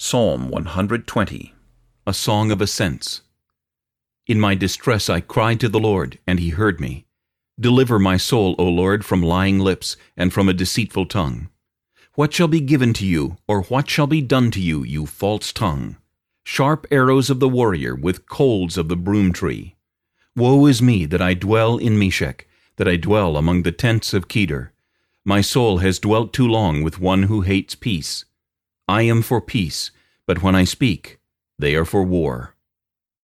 Psalm 120 A Song of Ascents In my distress I cried to the Lord, and he heard me. Deliver my soul, O Lord, from lying lips, and from a deceitful tongue. What shall be given to you, or what shall be done to you, you false tongue? Sharp arrows of the warrior, with coals of the broom tree. Woe is me that I dwell in Meshech, that I dwell among the tents of Kedar. My soul has dwelt too long with one who hates peace. I am for peace, but when I speak, they are for war.